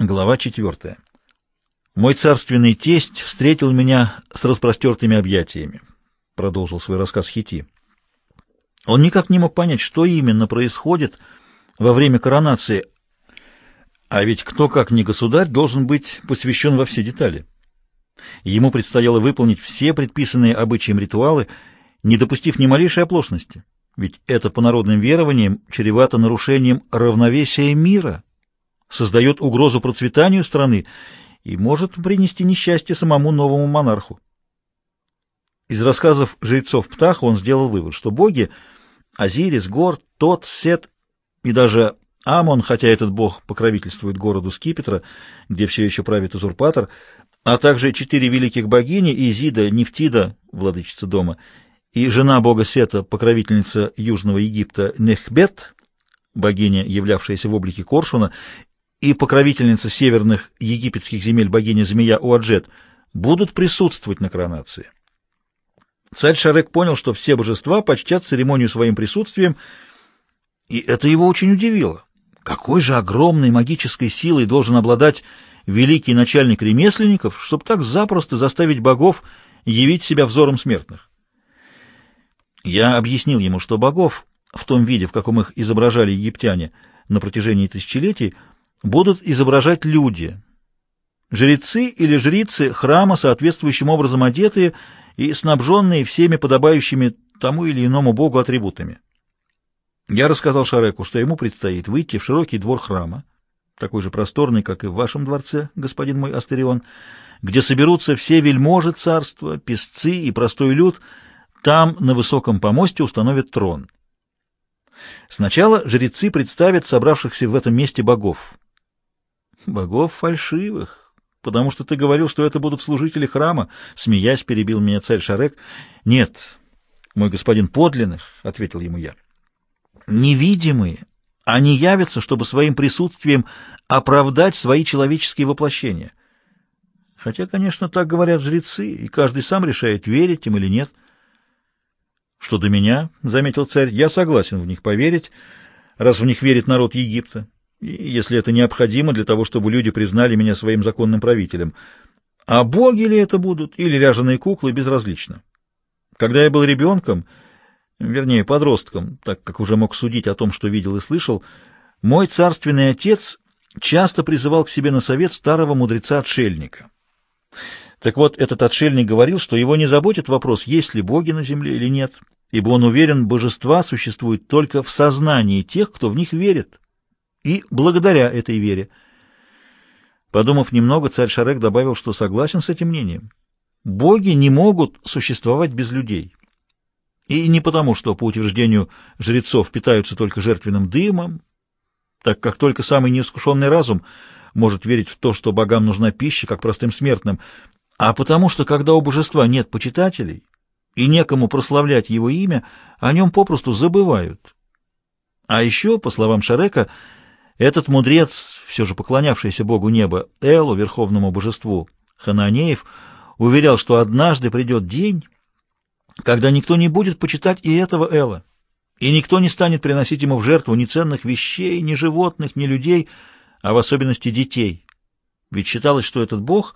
Глава четвертая. «Мой царственный тесть встретил меня с распростертыми объятиями», — продолжил свой рассказ Хити. Он никак не мог понять, что именно происходит во время коронации, а ведь кто, как не государь, должен быть посвящен во все детали. Ему предстояло выполнить все предписанные обычаем ритуалы, не допустив ни малейшей оплошности, ведь это по народным верованиям чревато нарушением равновесия мира — создает угрозу процветанию страны и может принести несчастье самому новому монарху. Из рассказов жрецов Птаха он сделал вывод, что боги Азирис, Гор, Тот, Сет и даже Амон, хотя этот бог покровительствует городу Скипетра, где все еще правит узурпатор, а также четыре великих богини Изида, Нефтида, владычица дома, и жена бога Сета, покровительница Южного Египта Нехбет, богиня, являвшаяся в облике коршуна, и покровительница северных египетских земель богиня Змея Уаджет будут присутствовать на коронации. Царь Шарек понял, что все божества почтят церемонию своим присутствием, и это его очень удивило. Какой же огромной магической силой должен обладать великий начальник ремесленников, чтобы так запросто заставить богов явить себя взором смертных? Я объяснил ему, что богов, в том виде, в каком их изображали египтяне на протяжении тысячелетий, будут изображать люди, жрецы или жрицы храма, соответствующим образом одетые и снабженные всеми подобающими тому или иному богу атрибутами. Я рассказал Шареку, что ему предстоит выйти в широкий двор храма, такой же просторный, как и в вашем дворце, господин мой Астерион, где соберутся все вельможи царства, песцы и простой люд, там на высоком помосте установят трон. Сначала жрецы представят собравшихся в этом месте богов, Богов фальшивых, потому что ты говорил, что это будут служители храма, смеясь, перебил меня царь Шарек. Нет, мой господин подлинных, ответил ему я. Невидимые, они явятся, чтобы своим присутствием оправдать свои человеческие воплощения. Хотя, конечно, так говорят жрецы, и каждый сам решает, верить им или нет. Что до меня, — заметил царь, — я согласен в них поверить, раз в них верит народ Египта если это необходимо для того, чтобы люди признали меня своим законным правителем. А боги ли это будут, или ряженые куклы, безразлично. Когда я был ребенком, вернее, подростком, так как уже мог судить о том, что видел и слышал, мой царственный отец часто призывал к себе на совет старого мудреца-отшельника. Так вот, этот отшельник говорил, что его не заботит вопрос, есть ли боги на земле или нет, ибо он уверен, божества существуют только в сознании тех, кто в них верит и благодаря этой вере. Подумав немного, царь Шарек добавил, что согласен с этим мнением. Боги не могут существовать без людей. И не потому, что, по утверждению жрецов, питаются только жертвенным дымом, так как только самый неискушенный разум может верить в то, что богам нужна пища, как простым смертным, а потому что, когда у божества нет почитателей и некому прославлять его имя, о нем попросту забывают. А еще, по словам Шарека, этот мудрец, все же поклонявшийся богу неба, Элу, верховному божеству Хананеев, уверял, что однажды придет день, когда никто не будет почитать и этого Эла, и никто не станет приносить ему в жертву ни ценных вещей, ни животных, ни людей, а в особенности детей. Ведь считалось, что этот бог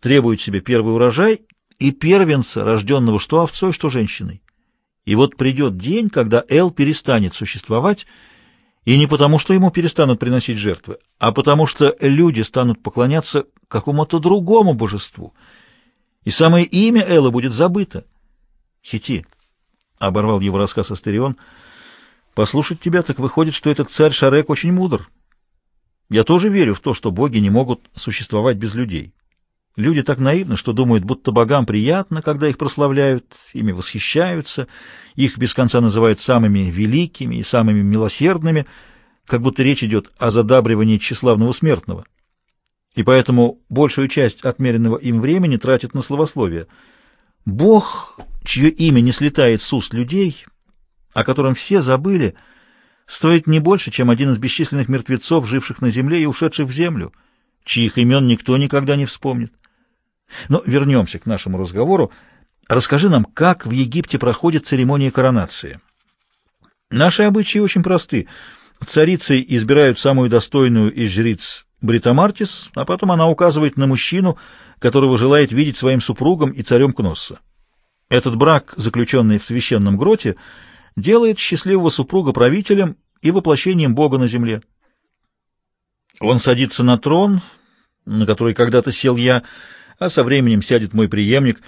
требует себе первый урожай и первенца, рожденного что овцой, что женщиной. И вот придет день, когда Эл перестанет существовать, и не потому, что ему перестанут приносить жертвы, а потому что люди станут поклоняться какому-то другому божеству. И самое имя Элла будет забыто. Хити, — оборвал его рассказ Астерион, — послушать тебя, так выходит, что этот царь Шарек очень мудр. Я тоже верю в то, что боги не могут существовать без людей. Люди так наивны, что думают, будто богам приятно, когда их прославляют, ими восхищаются, их без конца называют самыми великими и самыми милосердными, как будто речь идет о задабривании тщеславного смертного. И поэтому большую часть отмеренного им времени тратят на словословие. Бог, чье имя не слетает с уст людей, о котором все забыли, стоит не больше, чем один из бесчисленных мертвецов, живших на земле и ушедших в землю, чьих имен никто никогда не вспомнит. Но вернемся к нашему разговору. Расскажи нам, как в Египте проходит церемония коронации. Наши обычаи очень просты. Царицы избирают самую достойную из жриц Бритомартис, а потом она указывает на мужчину, которого желает видеть своим супругом и царем Кносса. Этот брак, заключенный в священном гроте, делает счастливого супруга правителем и воплощением Бога на земле. Он садится на трон, на который когда-то сел я, а со временем сядет мой преемник,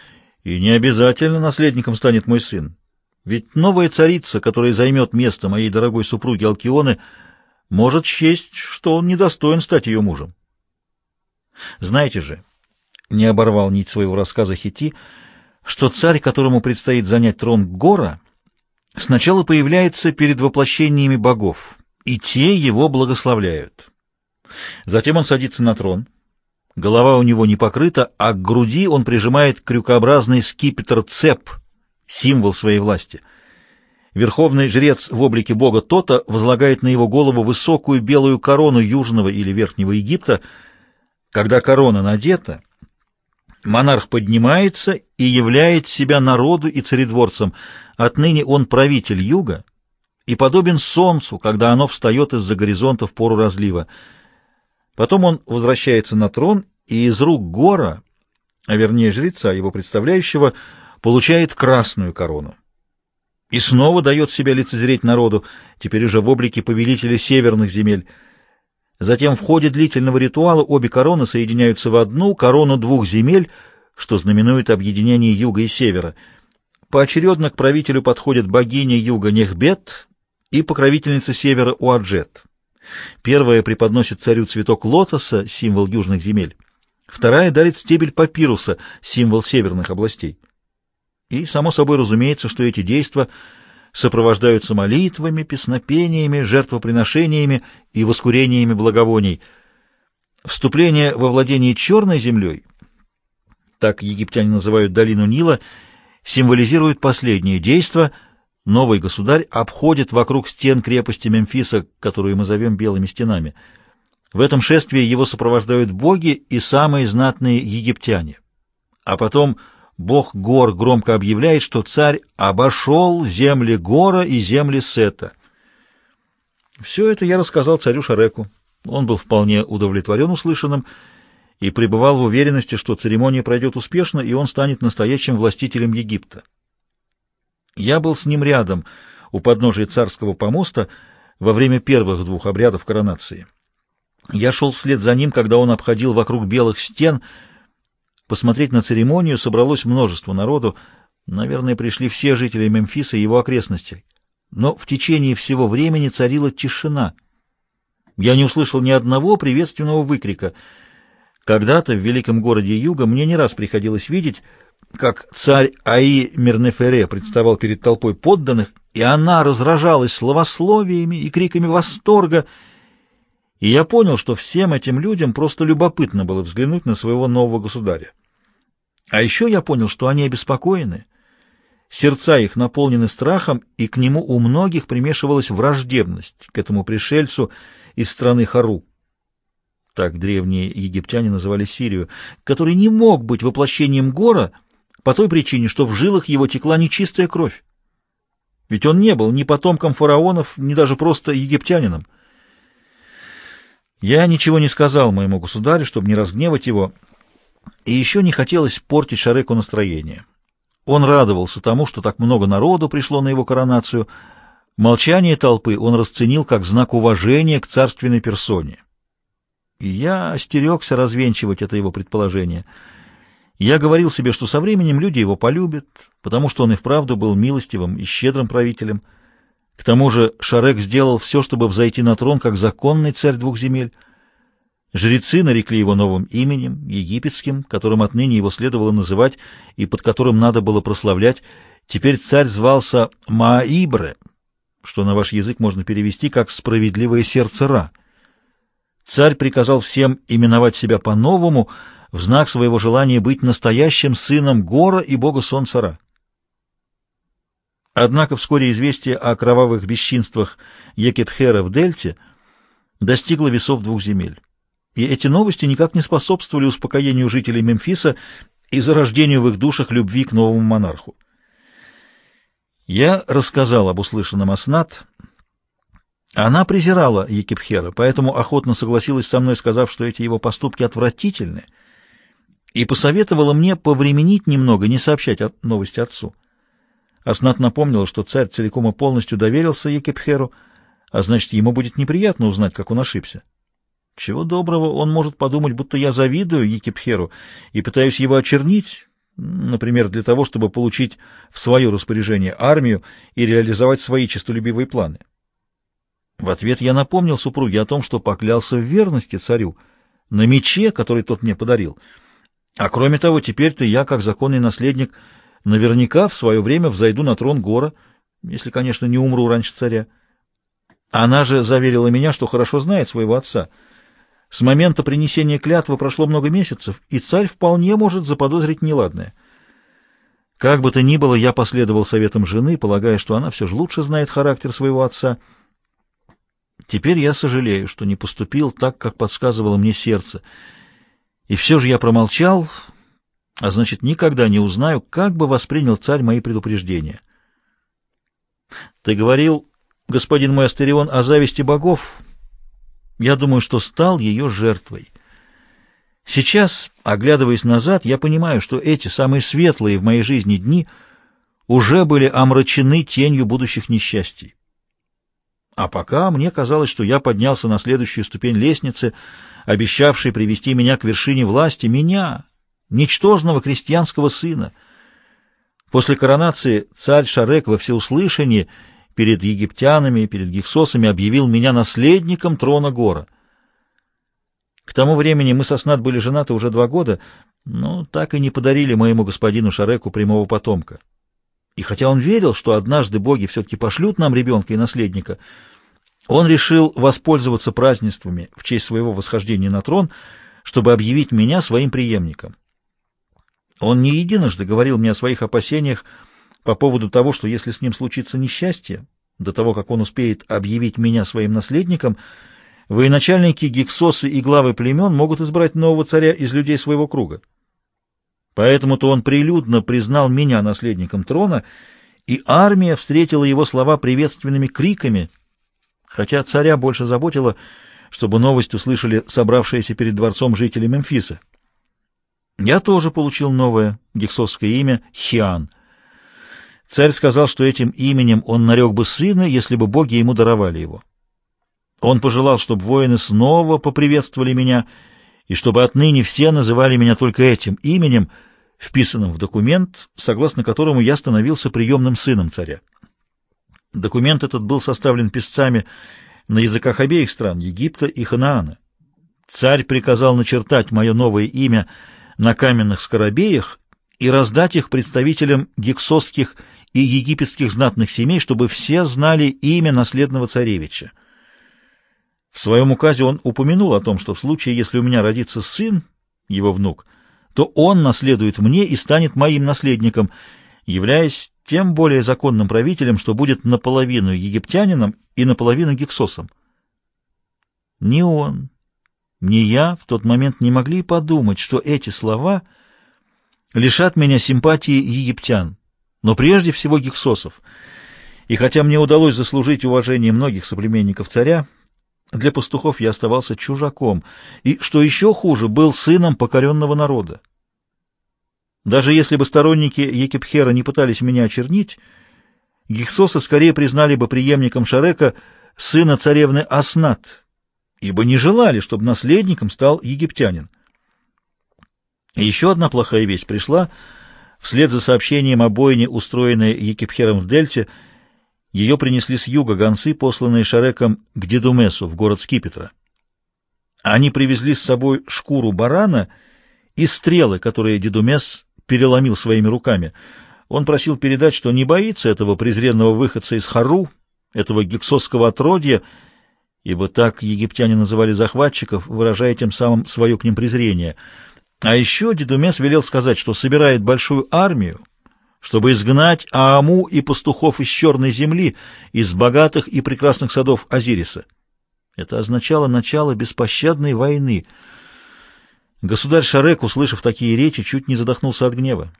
и не обязательно наследником станет мой сын. Ведь новая царица, которая займет место моей дорогой супруги Алкионы, может счесть, что он недостоин стать ее мужем. Знаете же, не оборвал нить своего рассказа Хити, что царь, которому предстоит занять трон Гора, сначала появляется перед воплощениями богов, и те его благословляют. Затем он садится на трон, голова у него не покрыта, а к груди он прижимает крюкообразный скипетр цеп, символ своей власти. Верховный жрец в облике бога Тота возлагает на его голову высокую белую корону Южного или Верхнего Египта. Когда корона надета, монарх поднимается и являет себя народу и царедворцам. Отныне он правитель юга и подобен солнцу, когда оно встает из-за горизонта в пору разлива. Потом он возвращается на трон и из рук Гора, а вернее жреца, его представляющего, получает красную корону. И снова дает себя лицезреть народу, теперь уже в облике повелителя северных земель. Затем в ходе длительного ритуала обе короны соединяются в одну корону двух земель, что знаменует объединение юга и севера. Поочередно к правителю подходят богиня юга Нехбет и покровительница севера Уаджет. Первая преподносит царю цветок лотоса, символ южных земель. Вторая дарит стебель папируса, символ северных областей. И, само собой, разумеется, что эти действия сопровождаются молитвами, песнопениями, жертвоприношениями и воскурениями благовоний. Вступление во владение черной землей, так египтяне называют долину Нила, символизирует последнее действие – Новый государь обходит вокруг стен крепости Мемфиса, которую мы зовем Белыми стенами. В этом шествии его сопровождают боги и самые знатные египтяне. А потом бог гор громко объявляет, что царь обошел земли Гора и земли Сета. Все это я рассказал царю Шареку. Он был вполне удовлетворен услышанным и пребывал в уверенности, что церемония пройдет успешно, и он станет настоящим властителем Египта. Я был с ним рядом, у подножия царского помоста, во время первых двух обрядов коронации. Я шел вслед за ним, когда он обходил вокруг белых стен. Посмотреть на церемонию собралось множество народу. Наверное, пришли все жители Мемфиса и его окрестностей. Но в течение всего времени царила тишина. Я не услышал ни одного приветственного выкрика. Когда-то в великом городе Юга мне не раз приходилось видеть, как царь Аи Мирнефере представал перед толпой подданных, и она разражалась словословиями и криками восторга, и я понял, что всем этим людям просто любопытно было взглянуть на своего нового государя. А еще я понял, что они обеспокоены, сердца их наполнены страхом, и к нему у многих примешивалась враждебность, к этому пришельцу из страны Хару. Так древние египтяне называли Сирию, который не мог быть воплощением Гора, по той причине, что в жилах его текла нечистая кровь. Ведь он не был ни потомком фараонов, ни даже просто египтянином. Я ничего не сказал моему государю, чтобы не разгневать его, и еще не хотелось портить Шареку настроение. Он радовался тому, что так много народу пришло на его коронацию. Молчание толпы он расценил как знак уважения к царственной персоне. И я остерегся развенчивать это его предположение — я говорил себе, что со временем люди его полюбят, потому что он и вправду был милостивым и щедрым правителем. К тому же Шарек сделал все, чтобы взойти на трон как законный царь двух земель. Жрецы нарекли его новым именем, египетским, которым отныне его следовало называть и под которым надо было прославлять. Теперь царь звался Маибре, что на ваш язык можно перевести как «справедливое сердце Ра». Царь приказал всем именовать себя по-новому — в знак своего желания быть настоящим сыном Гора и бога солнца. Однако вскоре известие о кровавых бесчинствах Екепхера в Дельте достигло весов двух земель. И эти новости никак не способствовали успокоению жителей Мемфиса и зарождению в их душах любви к новому монарху. Я рассказал об услышанном Аснат, Она презирала Екипхера, поэтому охотно согласилась со мной, сказав, что эти его поступки отвратительны, и посоветовала мне повременить немного, не сообщать от новости отцу. Аснат напомнила, что царь целиком и полностью доверился Екипхеру, а значит, ему будет неприятно узнать, как он ошибся. Чего доброго, он может подумать, будто я завидую Екипхеру и пытаюсь его очернить, например, для того, чтобы получить в свое распоряжение армию и реализовать свои честолюбивые планы. В ответ я напомнил супруге о том, что поклялся в верности царю на мече, который тот мне подарил. А кроме того, теперь-то я, как законный наследник, наверняка в свое время взойду на трон гора, если, конечно, не умру раньше царя. Она же заверила меня, что хорошо знает своего отца — с момента принесения клятвы прошло много месяцев, и царь вполне может заподозрить неладное. Как бы то ни было, я последовал советам жены, полагая, что она все же лучше знает характер своего отца. Теперь я сожалею, что не поступил так, как подсказывало мне сердце. И все же я промолчал, а значит, никогда не узнаю, как бы воспринял царь мои предупреждения. Ты говорил, господин мой Астерион, о зависти богов, я думаю, что стал ее жертвой. Сейчас, оглядываясь назад, я понимаю, что эти самые светлые в моей жизни дни уже были омрачены тенью будущих несчастий. А пока мне казалось, что я поднялся на следующую ступень лестницы, обещавшей привести меня к вершине власти, меня, ничтожного крестьянского сына. После коронации царь Шарек во всеуслышание перед египтянами, перед гиксосами объявил меня наследником трона Гора. К тому времени мы со Снат были женаты уже два года, но так и не подарили моему господину Шареку прямого потомка. И хотя он верил, что однажды боги все-таки пошлют нам ребенка и наследника, он решил воспользоваться празднествами в честь своего восхождения на трон, чтобы объявить меня своим преемником. Он не единожды говорил мне о своих опасениях по поводу того, что если с ним случится несчастье, до того, как он успеет объявить меня своим наследником, военачальники, гиксосы и главы племен могут избрать нового царя из людей своего круга. Поэтому-то он прилюдно признал меня наследником трона, и армия встретила его слова приветственными криками, хотя царя больше заботило, чтобы новость услышали собравшиеся перед дворцом жители Мемфиса. Я тоже получил новое гиксосское имя Хиан — Царь сказал, что этим именем он нарек бы сына, если бы боги ему даровали его. Он пожелал, чтобы воины снова поприветствовали меня, и чтобы отныне все называли меня только этим именем, вписанным в документ, согласно которому я становился приемным сыном царя. Документ этот был составлен писцами на языках обеих стран, Египта и Ханаана. Царь приказал начертать мое новое имя на каменных скоробеях и раздать их представителям гексосских и египетских знатных семей, чтобы все знали имя наследного царевича. В своем указе он упомянул о том, что в случае, если у меня родится сын, его внук, то он наследует мне и станет моим наследником, являясь тем более законным правителем, что будет наполовину египтянином и наполовину гексосом. Ни он, ни я в тот момент не могли подумать, что эти слова лишат меня симпатии египтян, но прежде всего гиксосов. И хотя мне удалось заслужить уважение многих соплеменников царя, для пастухов я оставался чужаком, и, что еще хуже, был сыном покоренного народа. Даже если бы сторонники Екипхера не пытались меня очернить, гиксосы скорее признали бы преемником Шарека сына царевны Аснат, ибо не желали, чтобы наследником стал египтянин. еще одна плохая весть пришла — Вслед за сообщением о бойне, устроенной Екипхером в Дельте, ее принесли с юга гонцы, посланные Шареком к Дедумесу в город Скипетра. Они привезли с собой шкуру барана и стрелы, которые Дедумес переломил своими руками. Он просил передать, что не боится этого презренного выходца из Хару, этого гексосского отродья, ибо так египтяне называли захватчиков, выражая тем самым свое к ним презрение — а еще Дедумес велел сказать, что собирает большую армию, чтобы изгнать Ааму и пастухов из черной земли, из богатых и прекрасных садов Азириса. Это означало начало беспощадной войны. Государь Шарек, услышав такие речи, чуть не задохнулся от гнева.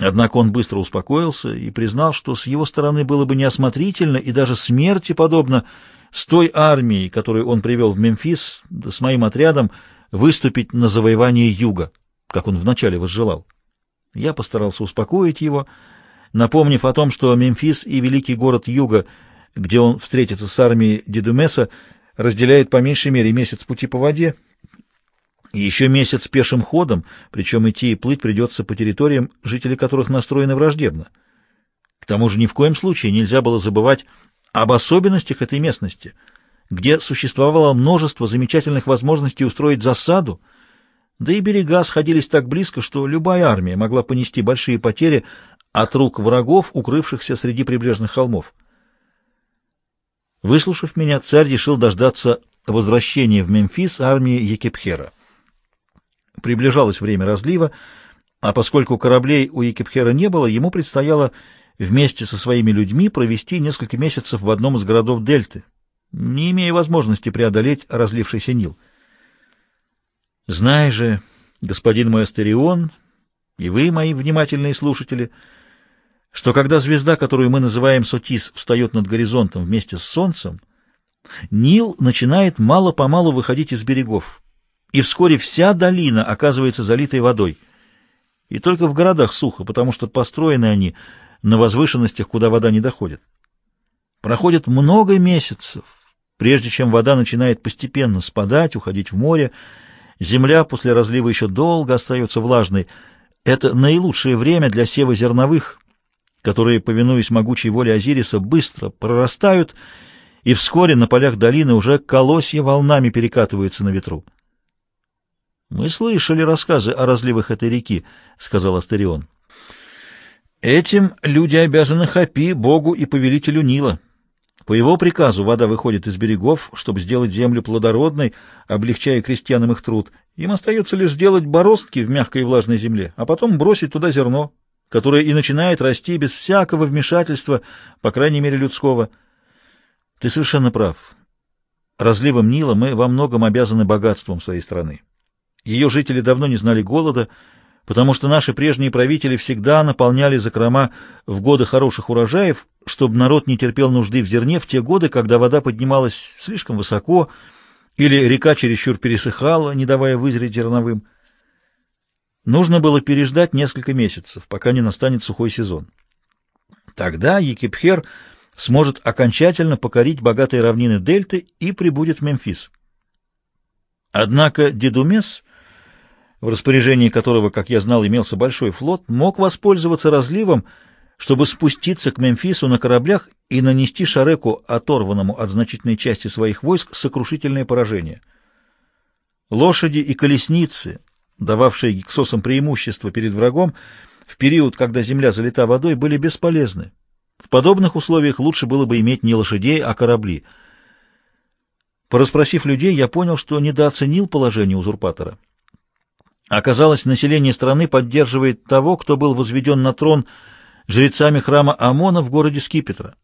Однако он быстро успокоился и признал, что с его стороны было бы неосмотрительно и даже смерти подобно с той армией, которую он привел в Мемфис, с моим отрядом, выступить на завоевание юга, как он вначале возжелал. Я постарался успокоить его, напомнив о том, что Мемфис и великий город юга, где он встретится с армией Дедумеса, разделяет по меньшей мере месяц пути по воде, и еще месяц пешим ходом, причем идти и плыть придется по территориям, жители которых настроены враждебно. К тому же ни в коем случае нельзя было забывать об особенностях этой местности, где существовало множество замечательных возможностей устроить засаду, да и берега сходились так близко, что любая армия могла понести большие потери от рук врагов, укрывшихся среди прибрежных холмов. Выслушав меня, царь решил дождаться возвращения в Мемфис армии Екипхера. Приближалось время разлива, а поскольку кораблей у Екипхера не было, ему предстояло вместе со своими людьми провести несколько месяцев в одном из городов Дельты, не имея возможности преодолеть разлившийся Нил. Знай же, господин мой Астерион, и вы, мои внимательные слушатели, что когда звезда, которую мы называем Сотис, встает над горизонтом вместе с Солнцем, Нил начинает мало-помалу выходить из берегов, и вскоре вся долина оказывается залитой водой. И только в городах сухо, потому что построены они на возвышенностях, куда вода не доходит. Проходит много месяцев, прежде чем вода начинает постепенно спадать, уходить в море. Земля после разлива еще долго остается влажной. Это наилучшее время для сева зерновых, которые, повинуясь могучей воле Азириса, быстро прорастают, и вскоре на полях долины уже колосья волнами перекатываются на ветру. «Мы слышали рассказы о разливах этой реки», — сказал Астерион. «Этим люди обязаны Хапи, богу и повелителю Нила. По его приказу вода выходит из берегов, чтобы сделать землю плодородной, облегчая крестьянам их труд. Им остается лишь сделать бороздки в мягкой и влажной земле, а потом бросить туда зерно, которое и начинает расти без всякого вмешательства, по крайней мере людского. Ты совершенно прав. Разливом Нила мы во многом обязаны богатством своей страны. Ее жители давно не знали голода, потому что наши прежние правители всегда наполняли закрома в годы хороших урожаев, чтобы народ не терпел нужды в зерне в те годы, когда вода поднималась слишком высоко или река чересчур пересыхала, не давая вызреть зерновым. Нужно было переждать несколько месяцев, пока не настанет сухой сезон. Тогда Екипхер сможет окончательно покорить богатые равнины Дельты и прибудет в Мемфис. Однако Дедумес в распоряжении которого, как я знал, имелся большой флот, мог воспользоваться разливом, чтобы спуститься к Мемфису на кораблях и нанести Шареку, оторванному от значительной части своих войск, сокрушительное поражение. Лошади и колесницы, дававшие гиксосам преимущество перед врагом, в период, когда земля залита водой, были бесполезны. В подобных условиях лучше было бы иметь не лошадей, а корабли. Пораспросив людей, я понял, что недооценил положение узурпатора. Оказалось, население страны поддерживает того, кто был возведен на трон жрецами храма Амона в городе Скипетра.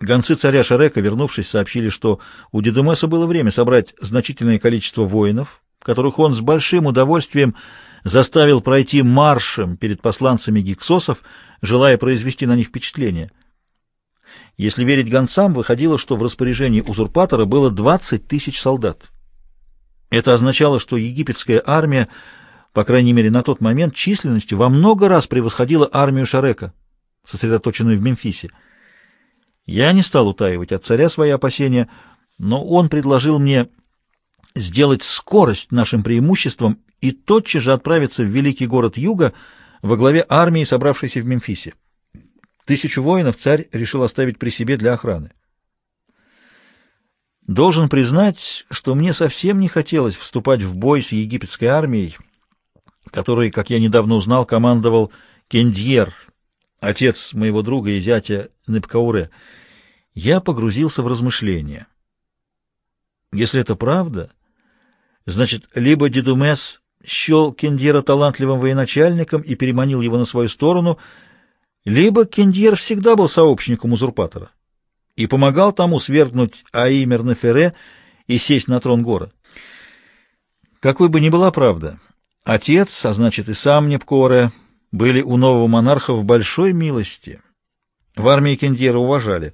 Гонцы царя Шарека, вернувшись, сообщили, что у Дедумеса было время собрать значительное количество воинов, которых он с большим удовольствием заставил пройти маршем перед посланцами гиксосов, желая произвести на них впечатление. Если верить гонцам, выходило, что в распоряжении узурпатора было 20 тысяч солдат. Это означало, что египетская армия, по крайней мере на тот момент, численностью во много раз превосходила армию Шарека, сосредоточенную в Мемфисе. Я не стал утаивать от царя свои опасения, но он предложил мне сделать скорость нашим преимуществом и тотчас же отправиться в великий город Юга во главе армии, собравшейся в Мемфисе. Тысячу воинов царь решил оставить при себе для охраны. Должен признать, что мне совсем не хотелось вступать в бой с египетской армией, которой, как я недавно узнал, командовал Кендьер, отец моего друга и зятя Непкауре. Я погрузился в размышления. Если это правда, значит, либо Дедумес счел Кендьера талантливым военачальником и переманил его на свою сторону, либо Кендьер всегда был сообщником узурпатора и помогал тому свергнуть Аимер Нефере и сесть на трон гора. Какой бы ни была правда, отец, а значит и сам Непкоре, были у нового монарха в большой милости. В армии Кендьера уважали,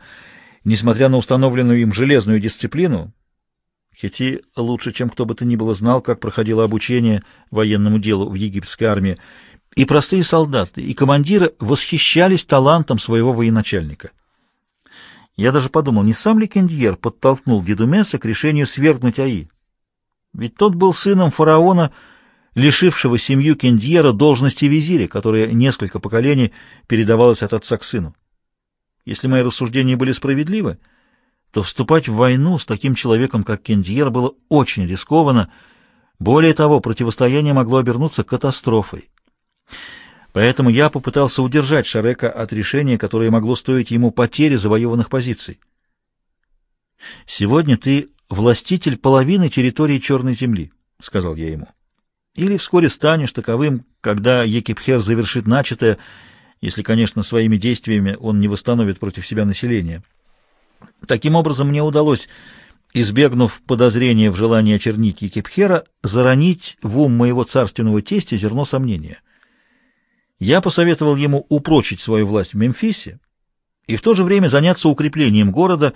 Несмотря на установленную им железную дисциплину, Хети лучше, чем кто бы то ни было, знал, как проходило обучение военному делу в египетской армии, и простые солдаты, и командиры восхищались талантом своего военачальника. Я даже подумал, не сам ли Кендьер подтолкнул Дедумеса к решению свергнуть Аи? Ведь тот был сыном фараона, лишившего семью Кендьера должности визиря, которая несколько поколений передавалась от отца к сыну. Если мои рассуждения были справедливы, то вступать в войну с таким человеком, как Кендьер, было очень рискованно. Более того, противостояние могло обернуться катастрофой. Поэтому я попытался удержать Шарека от решения, которое могло стоить ему потери завоеванных позиций. «Сегодня ты властитель половины территории Черной земли», — сказал я ему. «Или вскоре станешь таковым, когда Екипхер завершит начатое, если, конечно, своими действиями он не восстановит против себя население. Таким образом, мне удалось, избегнув подозрения в желании очернить Екипхера, заронить в ум моего царственного тестя зерно сомнения». Я посоветовал ему упрочить свою власть в Мемфисе и в то же время заняться укреплением города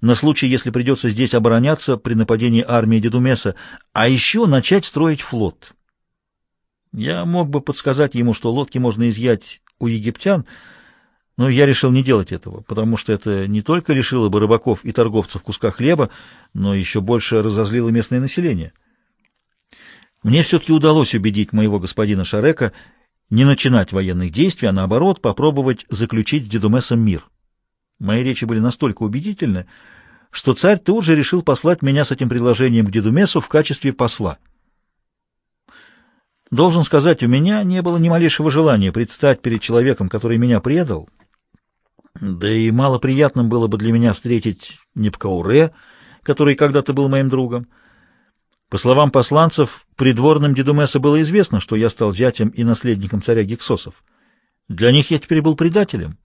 на случай, если придется здесь обороняться при нападении армии Дедумеса, а еще начать строить флот. Я мог бы подсказать ему, что лодки можно изъять у египтян, но я решил не делать этого, потому что это не только лишило бы рыбаков и торговцев куска хлеба, но еще больше разозлило местное население. Мне все-таки удалось убедить моего господина Шарека не начинать военных действий, а наоборот попробовать заключить с Дедумесом мир. Мои речи были настолько убедительны, что царь тут же решил послать меня с этим предложением к Дедумесу в качестве посла. Должен сказать, у меня не было ни малейшего желания предстать перед человеком, который меня предал, да и малоприятным было бы для меня встретить Непкауре, который когда-то был моим другом. По словам посланцев, придворным Дедумеса было известно, что я стал зятем и наследником царя Гексосов. Для них я теперь был предателем,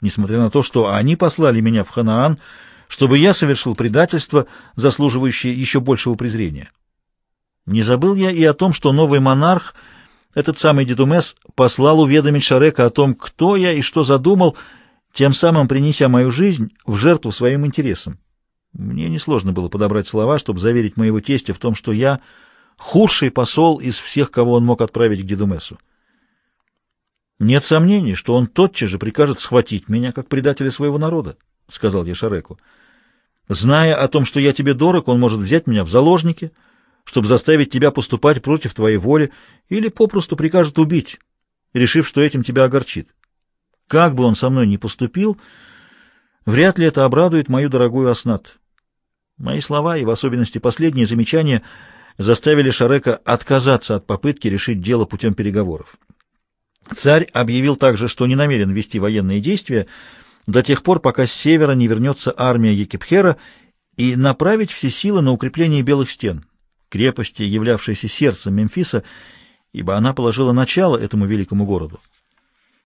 несмотря на то, что они послали меня в Ханаан, чтобы я совершил предательство, заслуживающее еще большего презрения. Не забыл я и о том, что новый монарх, этот самый Дедумес, послал уведомить Шарека о том, кто я и что задумал, тем самым принеся мою жизнь в жертву своим интересам. Мне несложно было подобрать слова, чтобы заверить моего тестя в том, что я худший посол из всех, кого он мог отправить к Дедумесу. «Нет сомнений, что он тотчас же прикажет схватить меня, как предателя своего народа», — сказал я Шареку. «Зная о том, что я тебе дорог, он может взять меня в заложники, чтобы заставить тебя поступать против твоей воли, или попросту прикажет убить, решив, что этим тебя огорчит. Как бы он со мной ни поступил, вряд ли это обрадует мою дорогую Аснат». Мои слова, и в особенности последние замечания, заставили Шарека отказаться от попытки решить дело путем переговоров. Царь объявил также, что не намерен вести военные действия до тех пор, пока с севера не вернется армия Екипхера, и направить все силы на укрепление Белых стен, крепости, являвшейся сердцем Мемфиса, ибо она положила начало этому великому городу.